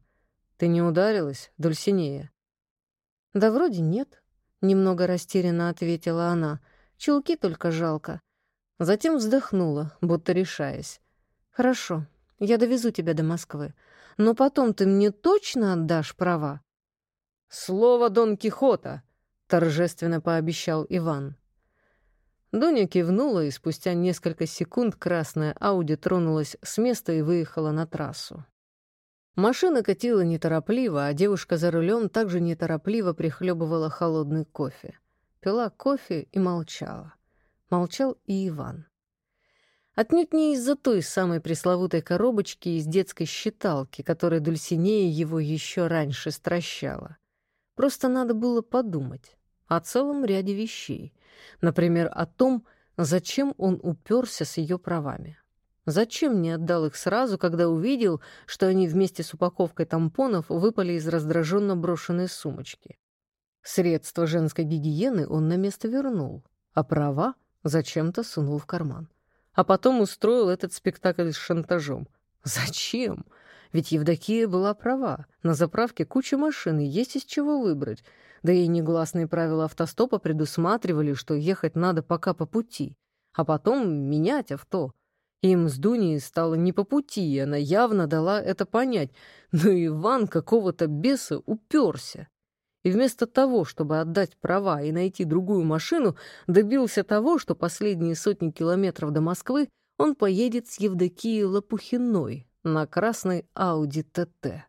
«Ты не ударилась, Дульсинея?» «Да вроде нет», — немного растерянно ответила она. «Чулки только жалко». Затем вздохнула, будто решаясь. «Хорошо, я довезу тебя до Москвы. Но потом ты мне точно отдашь права?» «Слово Дон Кихота!» — торжественно пообещал Иван. Дуня кивнула, и спустя несколько секунд красная Ауди тронулась с места и выехала на трассу. Машина катила неторопливо, а девушка за рулем также неторопливо прихлебывала холодный кофе. Пила кофе и молчала. Молчал и Иван. Отнюдь не из-за той самой пресловутой коробочки из детской считалки, которой Дульсинея его еще раньше стращала. Просто надо было подумать о целом ряде вещей. Например, о том, зачем он уперся с ее правами. Зачем не отдал их сразу, когда увидел, что они вместе с упаковкой тампонов выпали из раздраженно брошенной сумочки? Средства женской гигиены он на место вернул, а права зачем-то сунул в карман. А потом устроил этот спектакль с шантажом. Зачем? Ведь Евдокия была права. На заправке куча машин, и есть из чего выбрать. Да и негласные правила автостопа предусматривали, что ехать надо пока по пути, а потом менять авто. Им с Дуней стало не по пути, и она явно дала это понять, но Иван какого-то беса уперся. И вместо того, чтобы отдать права и найти другую машину, добился того, что последние сотни километров до Москвы он поедет с Евдокией Лопухиной, на красной Audi TT.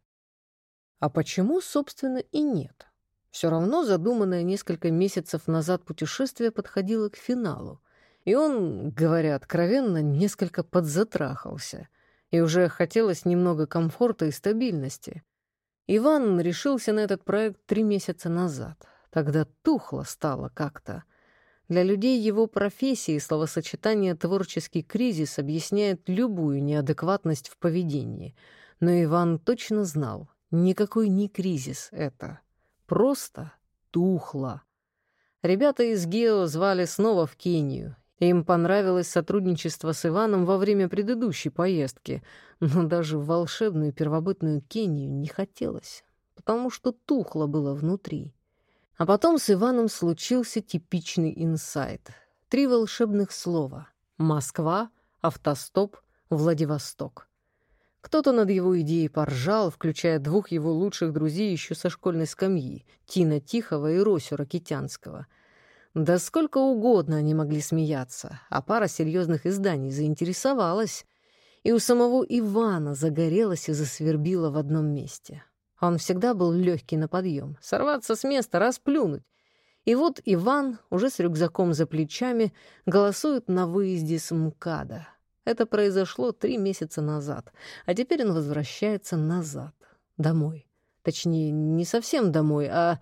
А почему, собственно, и нет? Все равно задуманное несколько месяцев назад путешествие подходило к финалу, и он, говоря откровенно, несколько подзатрахался, и уже хотелось немного комфорта и стабильности. Иван решился на этот проект три месяца назад. Тогда тухло стало как-то. Для людей его профессии словосочетание «творческий кризис» объясняет любую неадекватность в поведении. Но Иван точно знал, никакой не кризис это. Просто тухло. Ребята из ГЕО звали снова в Кению. Им понравилось сотрудничество с Иваном во время предыдущей поездки, но даже в волшебную первобытную Кению не хотелось, потому что тухло было внутри. А потом с Иваном случился типичный инсайт. Три волшебных слова. Москва, автостоп, Владивосток. Кто-то над его идеей поржал, включая двух его лучших друзей еще со школьной скамьи, Тина Тихого и Росю Ракитянского. Да сколько угодно они могли смеяться, а пара серьезных изданий заинтересовалась, и у самого Ивана загорелась и засвербила в одном месте. Он всегда был легкий на подъем. Сорваться с места, расплюнуть. И вот Иван, уже с рюкзаком за плечами, голосует на выезде с МКАДа. Это произошло три месяца назад, а теперь он возвращается назад, домой. Точнее, не совсем домой, а...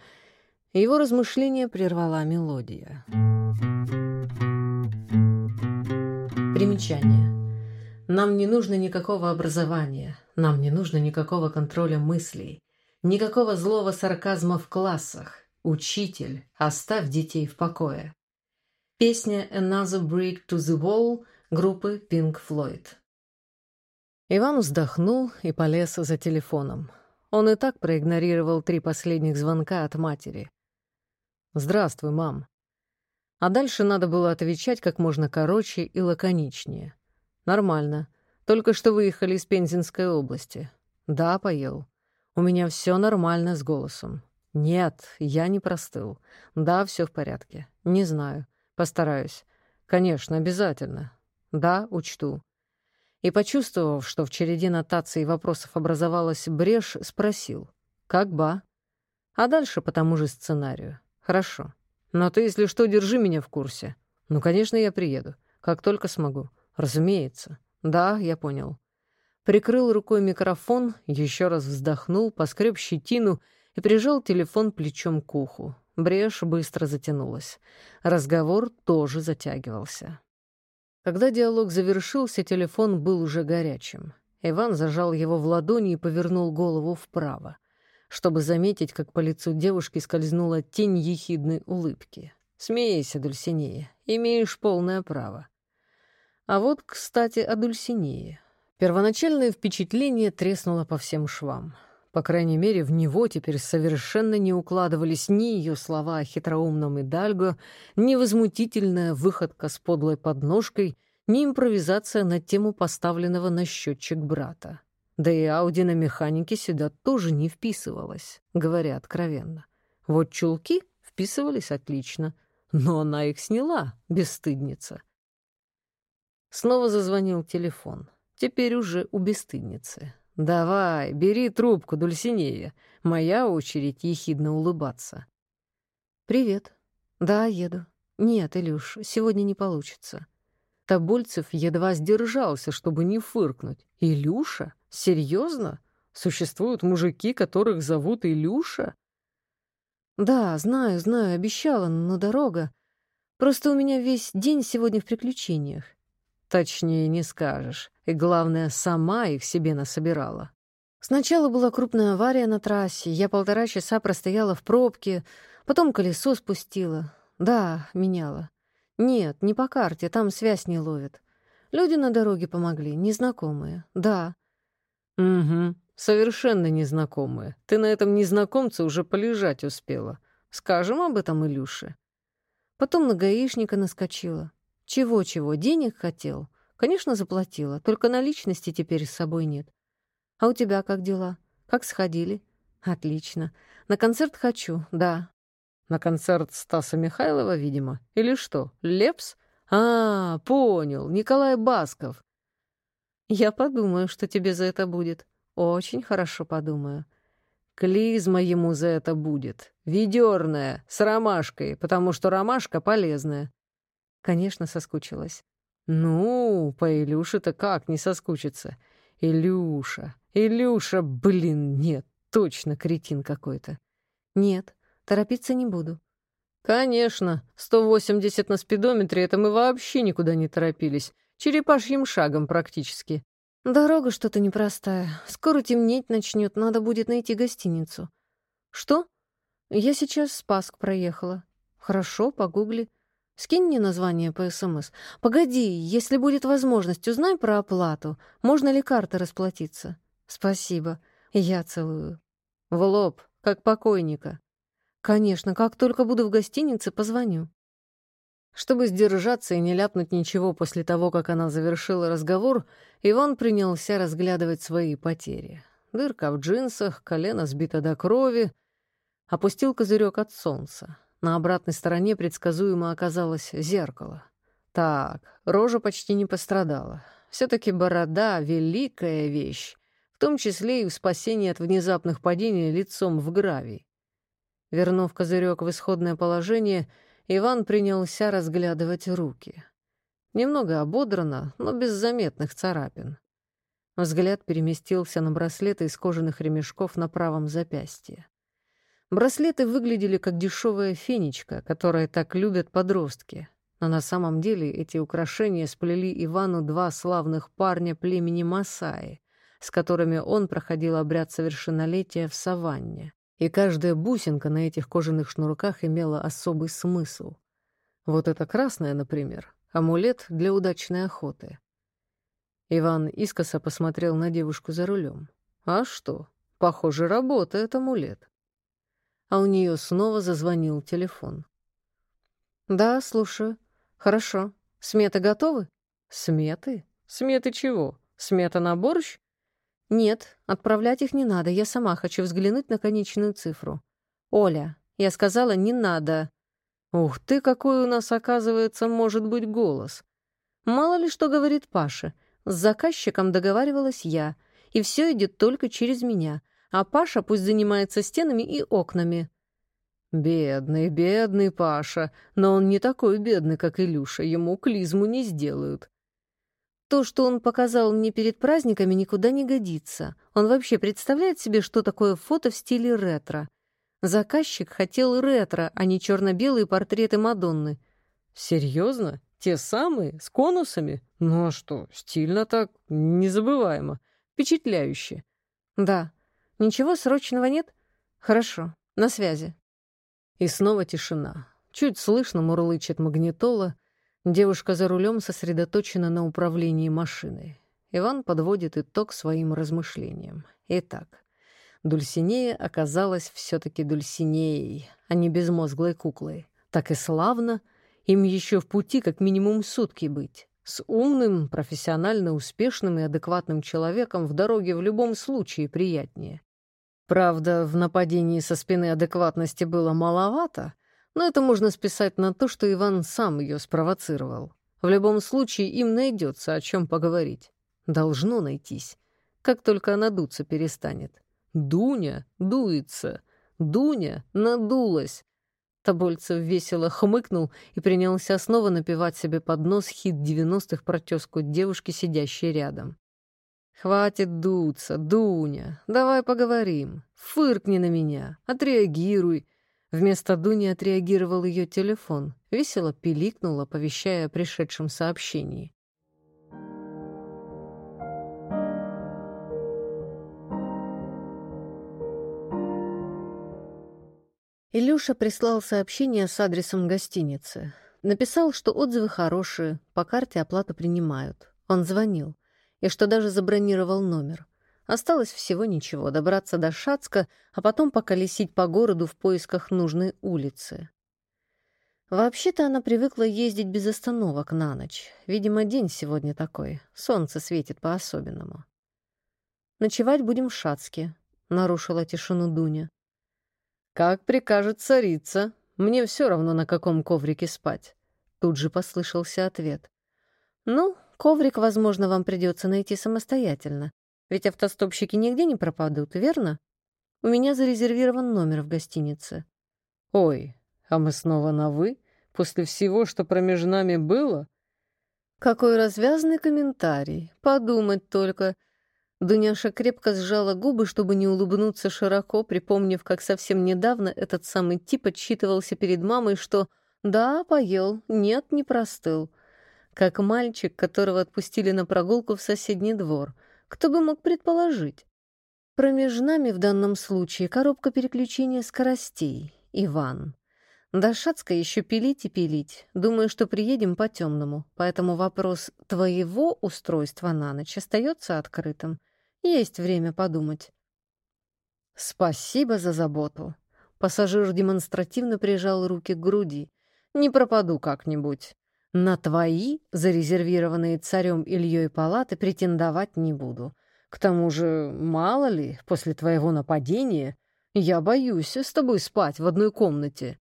Его размышления прервала мелодия. Примечание. Нам не нужно никакого образования, нам не нужно никакого контроля мыслей. Никакого злого сарказма в классах. Учитель, оставь детей в покое. Песня «Another Brick to the Wall» группы Pink Floyd. Иван вздохнул и полез за телефоном. Он и так проигнорировал три последних звонка от матери. «Здравствуй, мам». А дальше надо было отвечать как можно короче и лаконичнее. «Нормально. Только что выехали из Пензенской области. Да, поел. У меня все нормально с голосом. Нет, я не простыл. Да, все в порядке. Не знаю. Постараюсь. Конечно, обязательно. Да, учту. И, почувствовав, что в череде нотаций и вопросов образовалась брешь, спросил. Как ба? А дальше по тому же сценарию. Хорошо. Но ты, если что, держи меня в курсе. Ну, конечно, я приеду. Как только смогу. Разумеется. Да, я понял. Прикрыл рукой микрофон, еще раз вздохнул, поскреб щетину и прижал телефон плечом к уху. Брешь быстро затянулась. Разговор тоже затягивался. Когда диалог завершился, телефон был уже горячим. Иван зажал его в ладони и повернул голову вправо, чтобы заметить, как по лицу девушки скользнула тень ехидной улыбки. «Смейся, Дульсинея, имеешь полное право». А вот, кстати, о Дульсинее. Первоначальное впечатление треснуло по всем швам. По крайней мере, в него теперь совершенно не укладывались ни ее слова о хитроумном Идальго, ни возмутительная выходка с подлой подножкой, ни импровизация на тему поставленного на счетчик брата. Да и Ауди на механике сюда тоже не вписывалась, говоря откровенно. Вот чулки вписывались отлично, но она их сняла, бесстыдница. Снова зазвонил телефон, теперь уже у бесстыдницы. «Давай, бери трубку, Дульсинея. Моя очередь ехидно улыбаться». «Привет. Да, еду. Нет, Илюш, сегодня не получится». Тобольцев едва сдержался, чтобы не фыркнуть. «Илюша? Серьезно? Существуют мужики, которых зовут Илюша?» «Да, знаю, знаю, обещала, но дорога. Просто у меня весь день сегодня в приключениях. Точнее не скажешь. И главное, сама их себе насобирала. Сначала была крупная авария на трассе, я полтора часа простояла в пробке, потом колесо спустила. Да, меняла. Нет, не по карте, там связь не ловит. Люди на дороге помогли, незнакомые. Да. Угу, совершенно незнакомые. Ты на этом незнакомце уже полежать успела. Скажем об этом Илюше. Потом на гаишника наскочила. Чего-чего, денег хотел? Конечно, заплатила, только наличности теперь с собой нет. А у тебя как дела? Как сходили? Отлично. На концерт хочу, да. На концерт Стаса Михайлова, видимо? Или что, Лепс? А, понял, Николай Басков. Я подумаю, что тебе за это будет. Очень хорошо подумаю. Клизма ему за это будет. Ведерная, с ромашкой, потому что ромашка полезная. Конечно, соскучилась. Ну, по Илюше-то как не соскучиться? Илюша, Илюша, блин, нет, точно кретин какой-то. Нет, торопиться не буду. Конечно, 180 на спидометре — это мы вообще никуда не торопились. Черепашьим шагом практически. Дорога что-то непростая. Скоро темнеть начнет, надо будет найти гостиницу. Что? Я сейчас Спаск проехала. Хорошо, погугли. Скинь мне название по СМС. Погоди, если будет возможность, узнай про оплату. Можно ли картой расплатиться? Спасибо. Я целую. В лоб, как покойника. Конечно, как только буду в гостинице, позвоню. Чтобы сдержаться и не ляпнуть ничего после того, как она завершила разговор, Иван принялся разглядывать свои потери. Дырка в джинсах, колено сбито до крови. Опустил козырек от солнца. На обратной стороне предсказуемо оказалось зеркало. Так, рожа почти не пострадала. Все-таки борода — великая вещь, в том числе и в спасении от внезапных падений лицом в гравий. Вернув козырек в исходное положение, Иван принялся разглядывать руки. Немного ободрано, но без заметных царапин. Взгляд переместился на браслеты из кожаных ремешков на правом запястье. Браслеты выглядели как дешевая фенечка, которая так любят подростки. Но на самом деле эти украшения сплели Ивану два славных парня племени Масаи, с которыми он проходил обряд совершеннолетия в саванне. И каждая бусинка на этих кожаных шнурках имела особый смысл. Вот это красное, например, амулет для удачной охоты. Иван искоса посмотрел на девушку за рулем. А что? Похоже, работает амулет а у нее снова зазвонил телефон. «Да, слушаю. Хорошо. Сметы готовы?» «Сметы? Сметы чего? Смета на борщ? Нет, отправлять их не надо, я сама хочу взглянуть на конечную цифру. Оля, я сказала, не надо. Ух ты, какой у нас, оказывается, может быть голос. Мало ли что говорит Паша. С заказчиком договаривалась я, и все идет только через меня, а Паша пусть занимается стенами и окнами. Бедный, бедный Паша, но он не такой бедный, как Илюша, ему клизму не сделают. То, что он показал мне перед праздниками, никуда не годится. Он вообще представляет себе, что такое фото в стиле ретро. Заказчик хотел ретро, а не черно-белые портреты Мадонны. Серьезно? Те самые? С конусами? Ну а что, стильно так, незабываемо, впечатляюще. Да. Ничего срочного нет? Хорошо, на связи. И снова тишина. Чуть слышно мурлычет магнитола. Девушка за рулем сосредоточена на управлении машиной. Иван подводит итог своим размышлениям. Итак, Дульсинея оказалась все-таки Дульсинеей, а не безмозглой куклой. Так и славно. Им еще в пути как минимум сутки быть. С умным, профессионально успешным и адекватным человеком в дороге в любом случае приятнее. Правда, в нападении со спины адекватности было маловато, но это можно списать на то, что Иван сам ее спровоцировал. В любом случае им найдется о чем поговорить. Должно найтись, как только она дуться перестанет. Дуня дуется, Дуня надулась. Тобольцев весело хмыкнул и принялся снова напевать себе под нос хит девяностых про девушки, сидящей рядом. «Хватит дуться, Дуня, давай поговорим. Фыркни на меня, отреагируй». Вместо Дуни отреагировал ее телефон, весело пиликнул, оповещая о пришедшем сообщении. Илюша прислал сообщение с адресом гостиницы. Написал, что отзывы хорошие, по карте оплату принимают. Он звонил и что даже забронировал номер. Осталось всего ничего — добраться до Шацка, а потом поколесить по городу в поисках нужной улицы. Вообще-то она привыкла ездить без остановок на ночь. Видимо, день сегодня такой. Солнце светит по-особенному. «Ночевать будем в Шацке», — нарушила тишину Дуня. «Как прикажет царица. Мне все равно, на каком коврике спать». Тут же послышался ответ. «Ну, Коврик, возможно, вам придется найти самостоятельно. Ведь автостопщики нигде не пропадут, верно? У меня зарезервирован номер в гостинице. Ой, а мы снова на «вы»? После всего, что промеж нами было? Какой развязный комментарий. Подумать только. Дуняша крепко сжала губы, чтобы не улыбнуться широко, припомнив, как совсем недавно этот самый тип отчитывался перед мамой, что «да, поел, нет, не простыл» как мальчик, которого отпустили на прогулку в соседний двор. Кто бы мог предположить? Промеж нами в данном случае коробка переключения скоростей. Иван. До Шацка еще пилить и пилить. Думаю, что приедем по темному, поэтому вопрос твоего устройства на ночь остается открытым. Есть время подумать. Спасибо за заботу. Пассажир демонстративно прижал руки к груди. Не пропаду как-нибудь. На твои, зарезервированные царем Ильей палаты, претендовать не буду. К тому же, мало ли, после твоего нападения, я боюсь с тобой спать в одной комнате.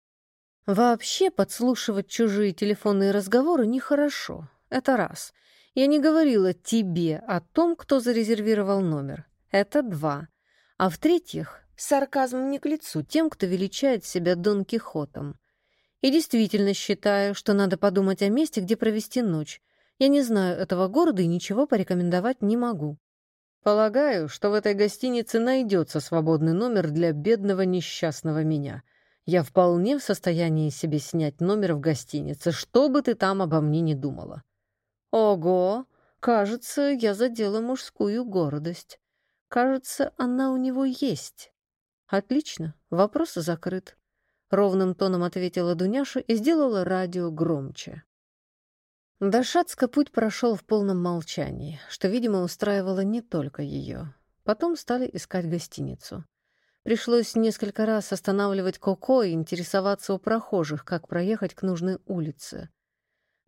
Вообще подслушивать чужие телефонные разговоры нехорошо. Это раз. Я не говорила тебе о том, кто зарезервировал номер. Это два. А в-третьих, сарказм не к лицу тем, кто величает себя Дон Кихотом. И действительно считаю, что надо подумать о месте, где провести ночь. Я не знаю этого города и ничего порекомендовать не могу. Полагаю, что в этой гостинице найдется свободный номер для бедного несчастного меня. Я вполне в состоянии себе снять номер в гостинице, что бы ты там обо мне не думала. Ого, кажется, я задела мужскую гордость. Кажется, она у него есть. Отлично, вопрос закрыт. Ровным тоном ответила Дуняша и сделала радио громче. До Шацка путь прошел в полном молчании, что, видимо, устраивало не только ее. Потом стали искать гостиницу. Пришлось несколько раз останавливать Коко и интересоваться у прохожих, как проехать к нужной улице.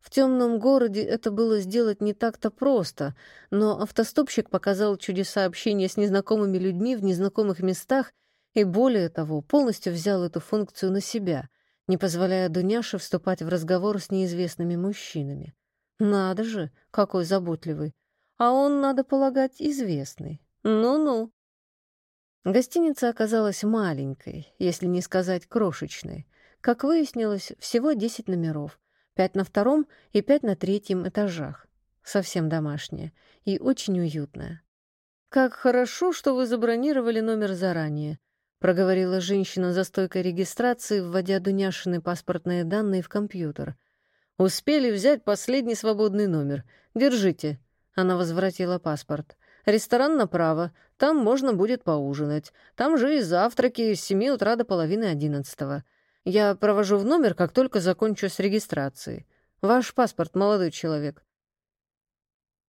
В темном городе это было сделать не так-то просто, но автостопщик показал чудеса общения с незнакомыми людьми в незнакомых местах и, более того, полностью взял эту функцию на себя, не позволяя Дуняше вступать в разговор с неизвестными мужчинами. Надо же, какой заботливый. А он, надо полагать, известный. Ну-ну. Гостиница оказалась маленькой, если не сказать крошечной. Как выяснилось, всего 10 номеров. Пять на втором и пять на третьем этажах. Совсем домашняя и очень уютная. «Как хорошо, что вы забронировали номер заранее», — проговорила женщина за стойкой регистрации, вводя Дуняшины паспортные данные в компьютер. «Успели взять последний свободный номер. Держите». Она возвратила паспорт. «Ресторан направо. Там можно будет поужинать. Там же и завтраки с семи утра до половины одиннадцатого. Я провожу в номер, как только закончу с регистрацией. Ваш паспорт, молодой человек».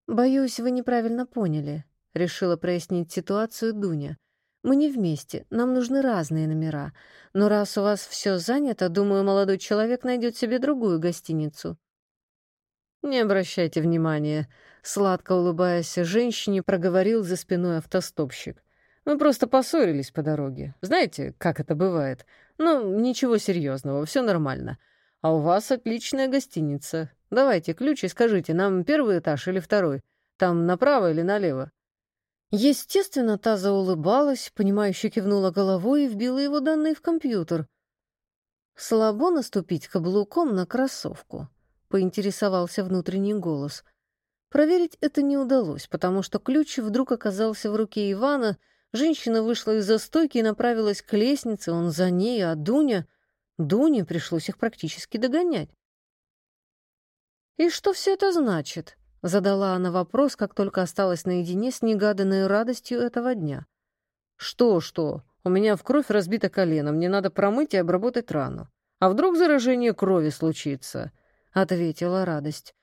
«Боюсь, вы неправильно поняли», — решила прояснить ситуацию Дуня. «Мы не вместе, нам нужны разные номера. Но раз у вас все занято, думаю, молодой человек найдет себе другую гостиницу». «Не обращайте внимания», — сладко улыбаясь женщине, проговорил за спиной автостопщик. «Мы просто поссорились по дороге. Знаете, как это бывает? Ну, ничего серьезного, все нормально. А у вас отличная гостиница. Давайте ключи скажите, нам первый этаж или второй? Там направо или налево?» Естественно, та заулыбалась, понимающе кивнула головой и вбила его данные в компьютер. Слабо наступить каблуком на кроссовку поинтересовался внутренний голос. Проверить это не удалось, потому что ключ вдруг оказался в руке Ивана, женщина вышла из застойки и направилась к лестнице, он за ней, а Дуня... Дуне пришлось их практически догонять. «И что все это значит?» — задала она вопрос, как только осталась наедине с негаданной радостью этого дня. «Что-что? У меня в кровь разбито колено, мне надо промыть и обработать рану. А вдруг заражение крови случится?» — ответила радость.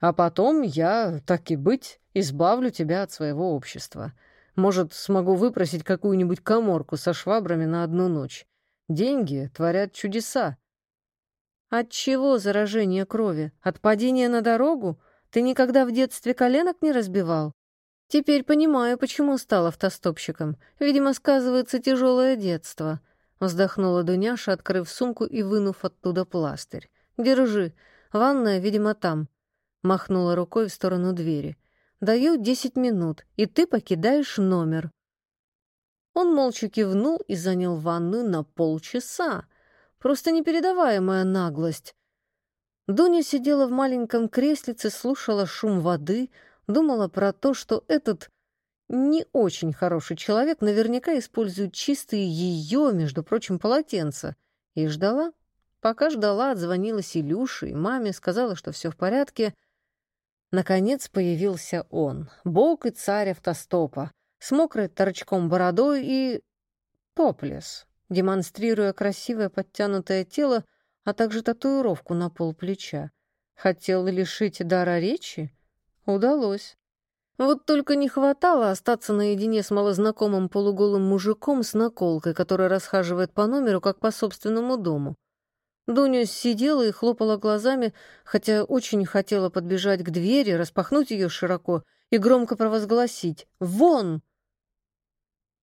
«А потом я, так и быть, избавлю тебя от своего общества. Может, смогу выпросить какую-нибудь коморку со швабрами на одну ночь. Деньги творят чудеса». «От чего заражение крови? От падения на дорогу? Ты никогда в детстве коленок не разбивал?» «Теперь понимаю, почему стал автостопщиком. Видимо, сказывается тяжелое детство», — вздохнула Дуняша, открыв сумку и вынув оттуда пластырь. «Держи. Ванная, видимо, там. Махнула рукой в сторону двери. Даю десять минут, и ты покидаешь номер. Он молча кивнул и занял ванную на полчаса. Просто непередаваемая наглость. Дуня сидела в маленьком креслице, слушала шум воды, думала про то, что этот не очень хороший человек наверняка использует чистые ее, между прочим, полотенца, и ждала. Пока ждала, отзвонилась Илюше и маме, сказала, что все в порядке. Наконец появился он, бог и царь автостопа, с мокрой торчком бородой и... топлес, демонстрируя красивое подтянутое тело, а также татуировку на пол плеча. Хотел лишить дара речи? Удалось. Вот только не хватало остаться наедине с малознакомым полуголым мужиком с наколкой, который расхаживает по номеру, как по собственному дому. Дуня сидела и хлопала глазами, хотя очень хотела подбежать к двери, распахнуть ее широко и громко провозгласить «Вон!».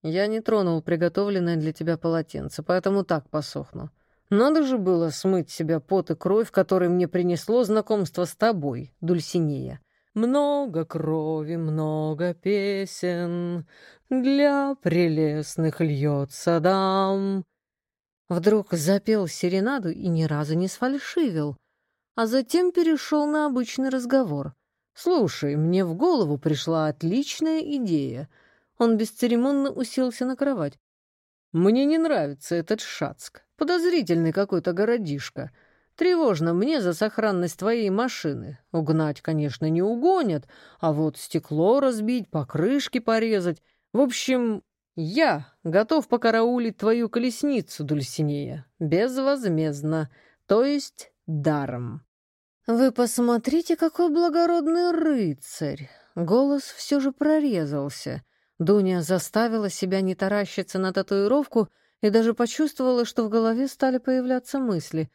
«Я не тронул приготовленное для тебя полотенце, поэтому так посохну. Надо же было смыть себя пот и кровь, который мне принесло знакомство с тобой, Дульсинея. Много крови, много песен, для прелестных льется дам». Вдруг запел серенаду и ни разу не сфальшивил, а затем перешел на обычный разговор. «Слушай, мне в голову пришла отличная идея». Он бесцеремонно уселся на кровать. «Мне не нравится этот Шацк. Подозрительный какой-то городишко. Тревожно мне за сохранность твоей машины. Угнать, конечно, не угонят, а вот стекло разбить, покрышки порезать. В общем, «Я готов покараулить твою колесницу, Дульсинея, безвозмездно, то есть даром». «Вы посмотрите, какой благородный рыцарь!» Голос все же прорезался. Дуня заставила себя не таращиться на татуировку и даже почувствовала, что в голове стали появляться мысли.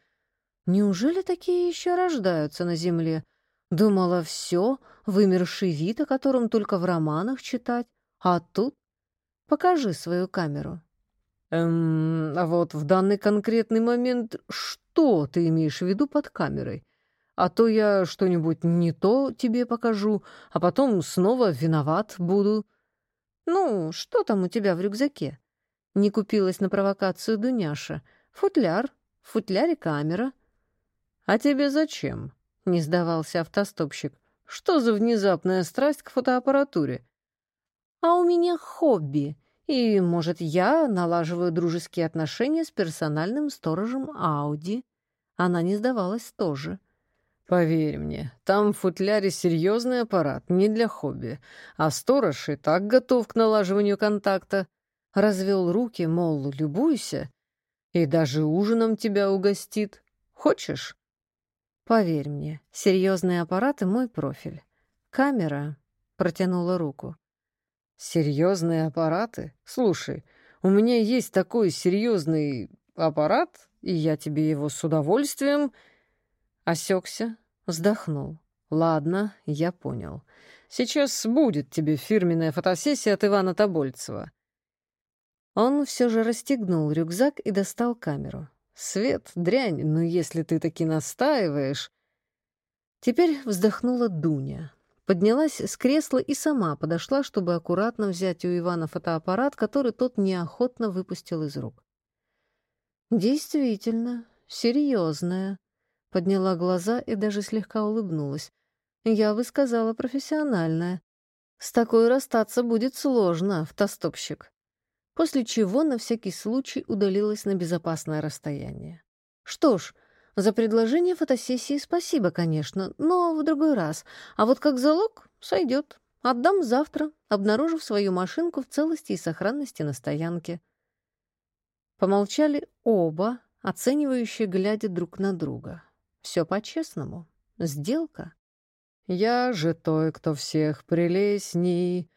Неужели такие еще рождаются на земле? Думала, все, вымерший вид, о котором только в романах читать. А тут? Покажи свою камеру. Эм, а вот в данный конкретный момент что ты имеешь в виду под камерой? А то я что-нибудь не то тебе покажу, а потом снова виноват буду. Ну, что там у тебя в рюкзаке? Не купилась на провокацию Дуняша. Футляр, в футляре камера. А тебе зачем? Не сдавался автостопщик. Что за внезапная страсть к фотоаппаратуре? А у меня хобби. И, может, я налаживаю дружеские отношения с персональным сторожем Ауди. Она не сдавалась тоже. Поверь мне, там в футляре серьезный аппарат, не для хобби. А сторож и так готов к налаживанию контакта. Развел руки, мол, любуйся. И даже ужином тебя угостит. Хочешь? Поверь мне, серьезные аппараты — мой профиль. Камера протянула руку. Серьезные аппараты? Слушай, у меня есть такой серьезный аппарат, и я тебе его с удовольствием... Осекся, вздохнул. Ладно, я понял. Сейчас будет тебе фирменная фотосессия от Ивана Тобольцева. Он все же расстегнул рюкзак и достал камеру. Свет, дрянь, но если ты таки настаиваешь... Теперь вздохнула Дуня. Поднялась с кресла и сама подошла, чтобы аккуратно взять у Ивана фотоаппарат, который тот неохотно выпустил из рук. «Действительно, серьезная», — подняла глаза и даже слегка улыбнулась. «Я бы сказала, профессиональная. С такой расстаться будет сложно, автостопщик». После чего на всякий случай удалилась на безопасное расстояние. «Что ж, за предложение фотосессии спасибо, конечно, но в другой раз. А вот как залог сойдет. Отдам завтра, обнаружив свою машинку в целости и сохранности на стоянке. Помолчали оба, оценивающие, глядя друг на друга. Все по-честному. Сделка. «Я же той, кто всех прелестней,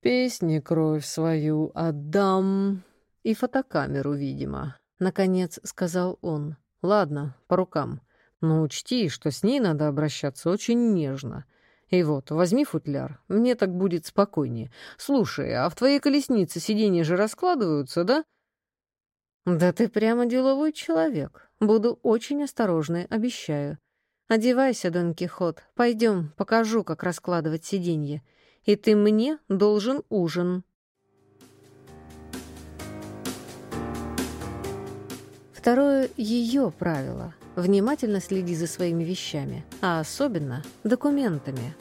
песни кровь свою отдам». И фотокамеру, видимо, — наконец сказал он. Ладно, по рукам. Но учти, что с ней надо обращаться очень нежно. И вот, возьми футляр, мне так будет спокойнее. Слушай, а в твоей колеснице сиденья же раскладываются, да? Да ты прямо деловой человек. Буду очень осторожной, обещаю. Одевайся, Дон Кихот, пойдем, покажу, как раскладывать сиденье. И ты мне должен ужин. Второе — ее правило. Внимательно следи за своими вещами, а особенно документами.